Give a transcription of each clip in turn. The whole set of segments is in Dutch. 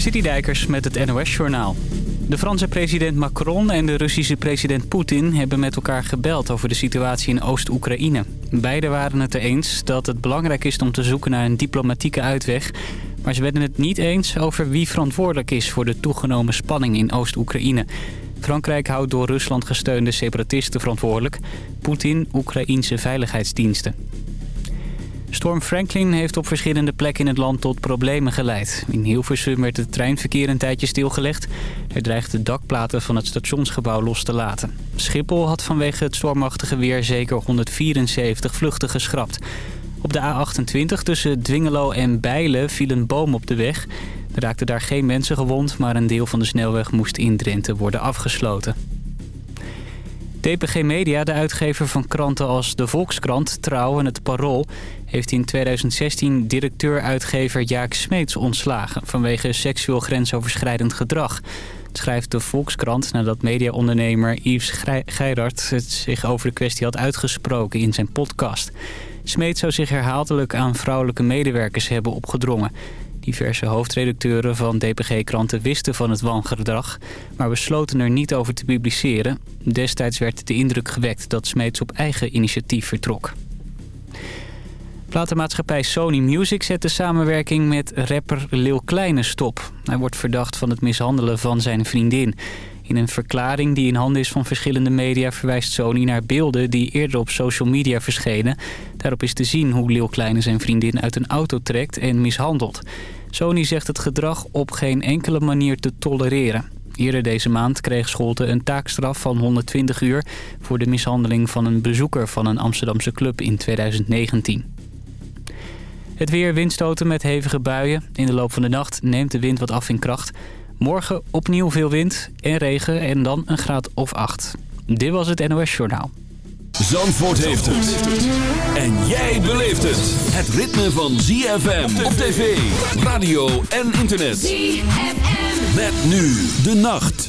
Dijkers met het NOS-journaal. De Franse president Macron en de Russische president Poetin hebben met elkaar gebeld over de situatie in Oost-Oekraïne. Beiden waren het er eens dat het belangrijk is om te zoeken naar een diplomatieke uitweg. Maar ze werden het niet eens over wie verantwoordelijk is voor de toegenomen spanning in Oost-Oekraïne. Frankrijk houdt door Rusland gesteunde separatisten verantwoordelijk. Poetin Oekraïense veiligheidsdiensten. Storm Franklin heeft op verschillende plekken in het land tot problemen geleid. In Hilversum werd het treinverkeer een tijdje stilgelegd. Er dreigde dakplaten van het stationsgebouw los te laten. Schiphol had vanwege het stormachtige weer zeker 174 vluchten geschrapt. Op de A28 tussen Dwingelo en Bijlen viel een boom op de weg. Er raakten daar geen mensen gewond, maar een deel van de snelweg moest in Drenthe worden afgesloten. DPG Media, de uitgever van kranten als De Volkskrant, Trouw en Het Parool... heeft in 2016 directeur-uitgever Jaak Smeets ontslagen... vanwege seksueel grensoverschrijdend gedrag. Schrijft De Volkskrant nadat mediaondernemer Yves Geirard... het zich over de kwestie had uitgesproken in zijn podcast. Smeets zou zich herhaaldelijk aan vrouwelijke medewerkers hebben opgedrongen... Diverse hoofdredacteuren van DPG-kranten wisten van het wangedrag... maar besloten er niet over te publiceren. Destijds werd de indruk gewekt dat Smeets op eigen initiatief vertrok. Platenmaatschappij Sony Music zet de samenwerking met rapper Lil Kleine stop. Hij wordt verdacht van het mishandelen van zijn vriendin. In een verklaring die in handen is van verschillende media verwijst Sony naar beelden die eerder op social media verschenen. Daarop is te zien hoe Lil Kleine zijn vriendin uit een auto trekt en mishandelt. Sony zegt het gedrag op geen enkele manier te tolereren. Eerder deze maand kreeg Scholte een taakstraf van 120 uur... voor de mishandeling van een bezoeker van een Amsterdamse club in 2019. Het weer windstoten met hevige buien. In de loop van de nacht neemt de wind wat af in kracht. Morgen opnieuw veel wind en regen en dan een graad of 8. Dit was het NOS Journaal. Zandvoort heeft het. En jij beleeft het. Het ritme van ZFM op tv, radio en internet. ZFM. Met nu de nacht.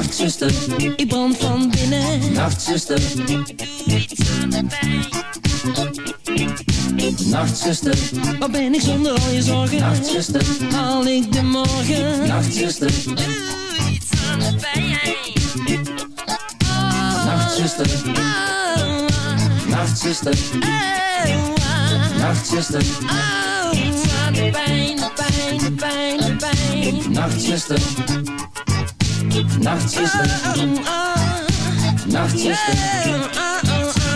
Nachtzuster, ik brand van binnen. Nachtzuster, doe iets aan de pijn. Nachtzuster, waar ben ik zonder al je zorgen? Nachtzuster, haal ik de morgen? Nachtzuster, doe iets aan de pijn. Oh, Nachtzuster, oh, Nachtzuster, oh, Nachtzuster, oh, iets aan de pijn, de pijn, de pijn, de pijn. Nachtzuster, Nachtzuster, Nachtzuster,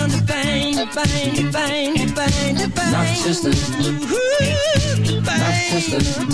de pijn, de pijn, de pijn, de pijn, de pijn. Nachtzuster, Nachtzuster, Nachtzuster.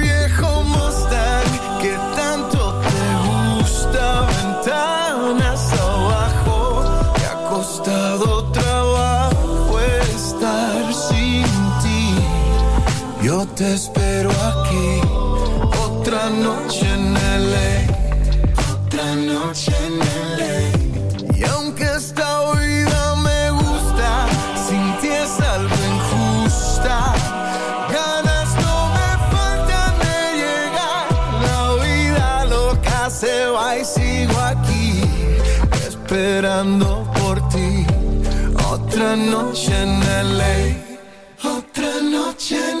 te espero aquí, otra noche en LA, otra noche en LA. Y aunque esta vida me gusta, sin ti es algo injusta. Ganas no me faltan de llegar, la vida loca se va y sigo aquí esperando por ti. Otra noche en LA, otra noche en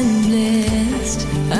and blessed.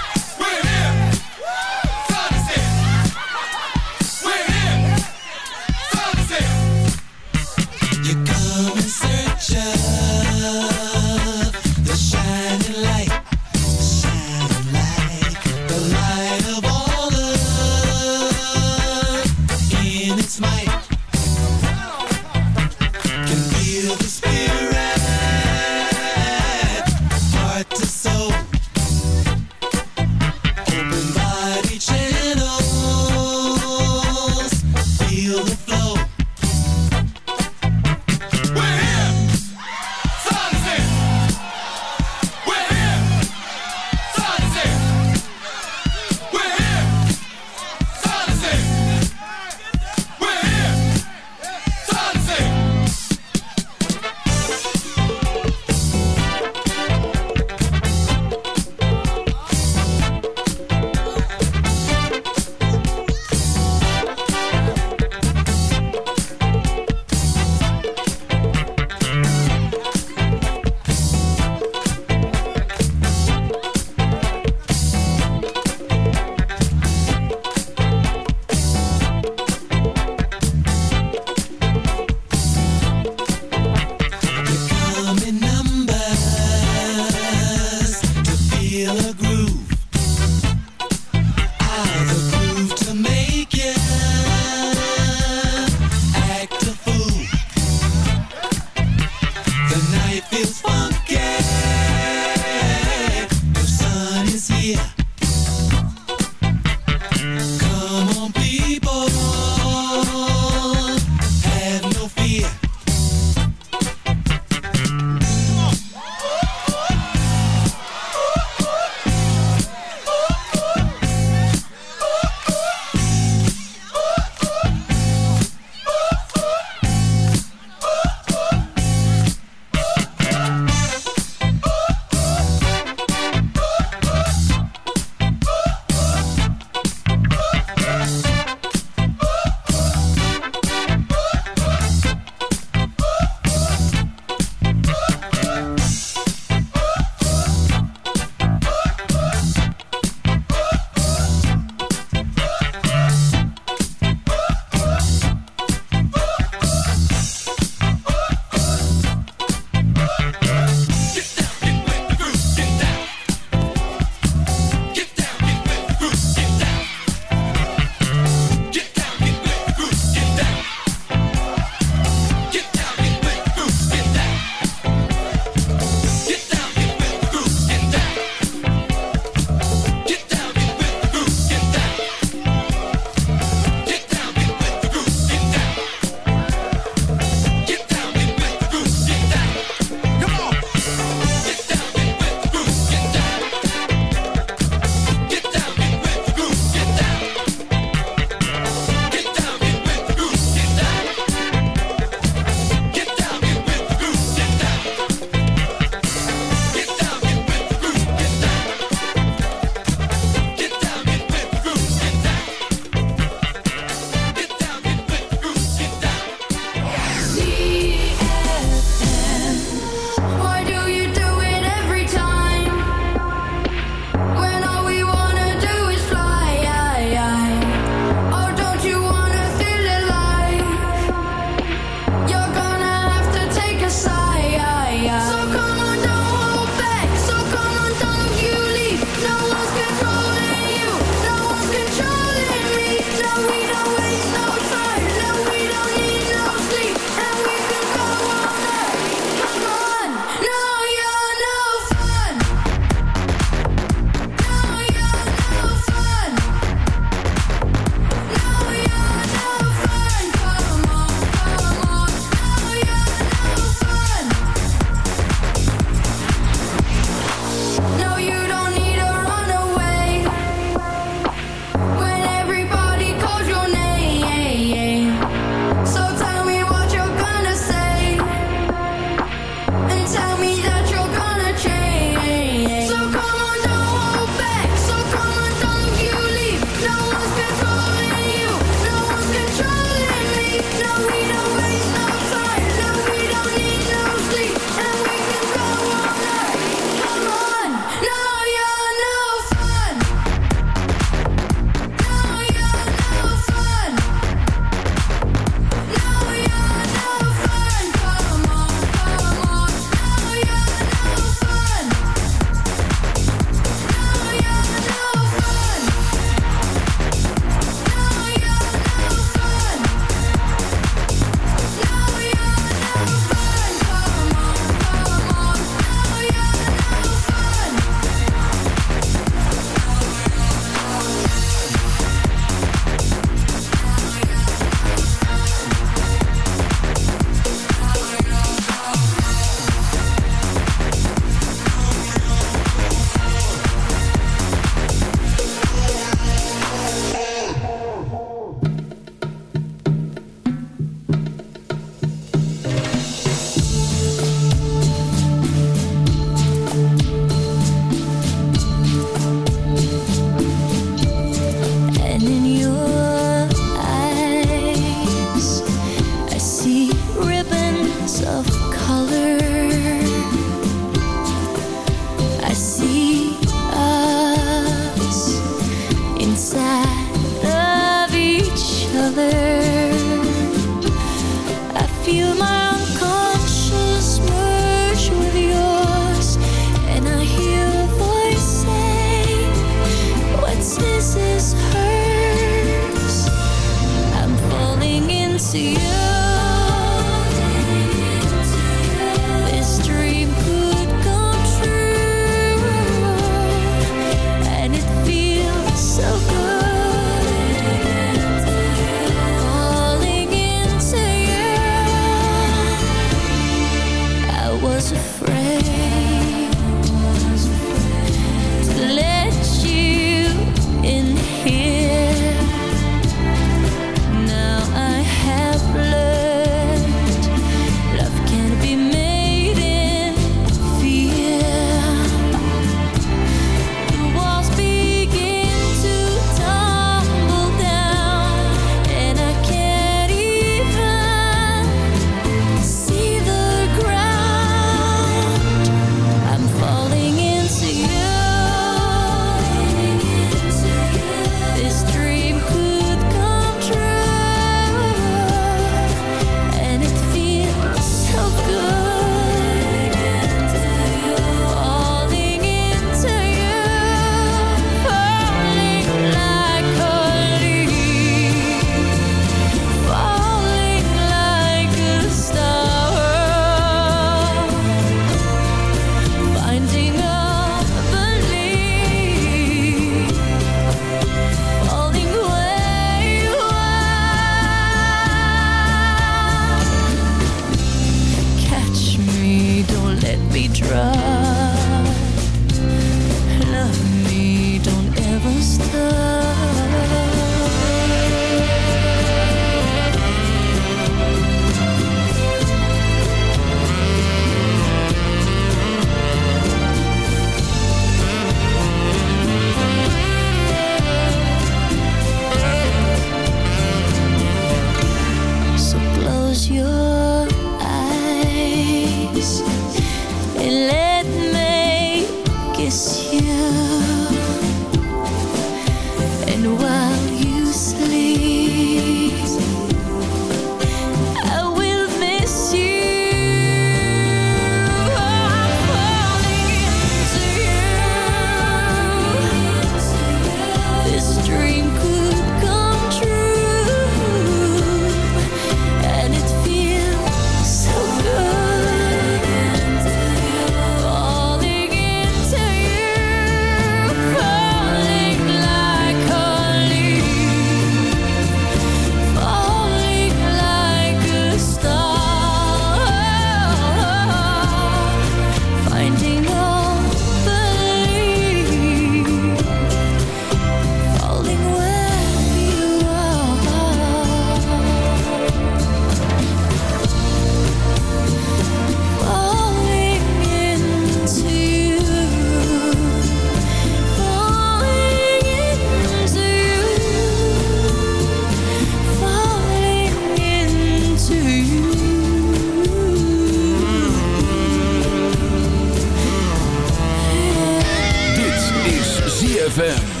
ZFM.